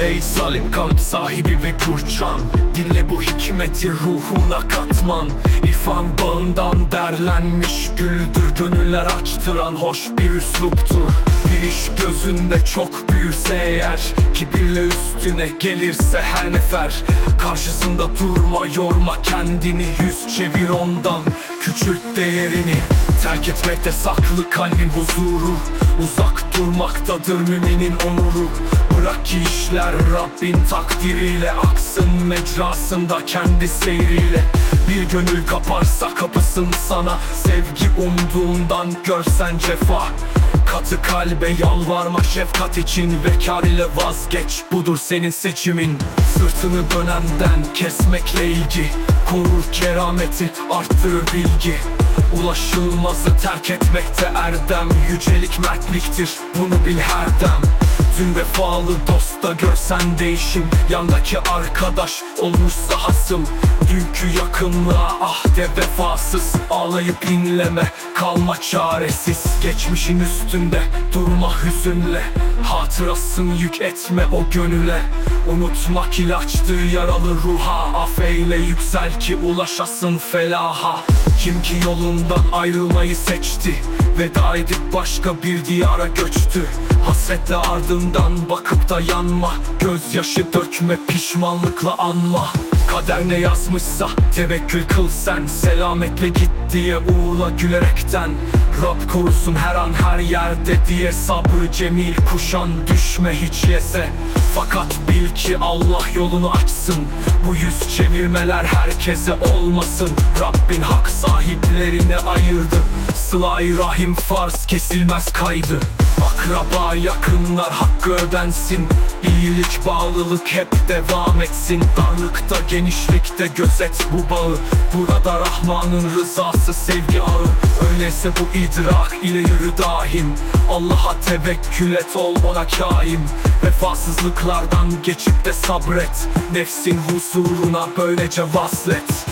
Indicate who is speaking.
Speaker 1: Ey zalim kalp sahibi ve kurçan Dinle bu hikmeti ruhuna katman. İrfan bağından derlenmiş güldür Gönüller açtıran hoş bir üsluptur Bir iş gözünde çok büyürse eğer Kibirle üstüne gelirse her nefer. Karşısında durma yorma kendini Yüz çevir ondan. Küçült değerini Terk etmekte saklı kalbin huzuru. Uzak durmaktadır müminin onuru. Bırak ki işler Rabbin takdiriyle Aksın mecrasında kendi seyriyle. Bir gönül kaparsa kapısın sana Sevgi umduğundan görsen cefa Katı kalbe yalvarma. Şefkat için Bekar ile vazgeç. Budur senin seçimin. Sırtını dönenden kesmekle ilgi. Korur kerameti arttırır bilgi Ulaşılmazı terk etmekte erdem Yücelik mertliktir bunu bil her dem Dün vefalı dosta görsen değişim Yandaki arkadaş olmuşsa hasım. Dünkü yakınlığa ahde vefasız Ağlayıp inleme kalma çaresiz. Geçmişin üstünde durma hüzünle Hatırasın yük etme o gönüle. Unutmak ilaçtır yaralı ruha. Afeyle yüksel ki ulaşasın felaha. Kim ki yolundan ayrılmayı seçti. Veda edip başka bir diyara göçtü Hasretle ardından bakıp da yanma. Gözyaşı dökme pişmanlıkla anma. Kader ne yazmışsa tevekkül kıl sen. Selametle git diye uğurla gülerekten. Rab korusun her an her yerde diye Sabrı cemil kuşan düşme hiç yese. Fakat bil ki Allah yolunu açsın. Bu yüz çevirmeler herkese olmasın. Rabbin hak sahiplerine ayırdı Sıla-i rahim farz kesilmez kaydı. Akraba yakınlar hakkı ödensin. İyilik bağlılık hep devam etsin. Darlıkta genişlikte gözet bu bağı. Burada Rahman'ın rızası sevgi ağı. Öyleyse bu idrak ile yürü daim. Allah'a tevekkül et ol ona kaim. Vefasızlıklardan geçip de sabret. Nefsin huzuruna böylece vaslet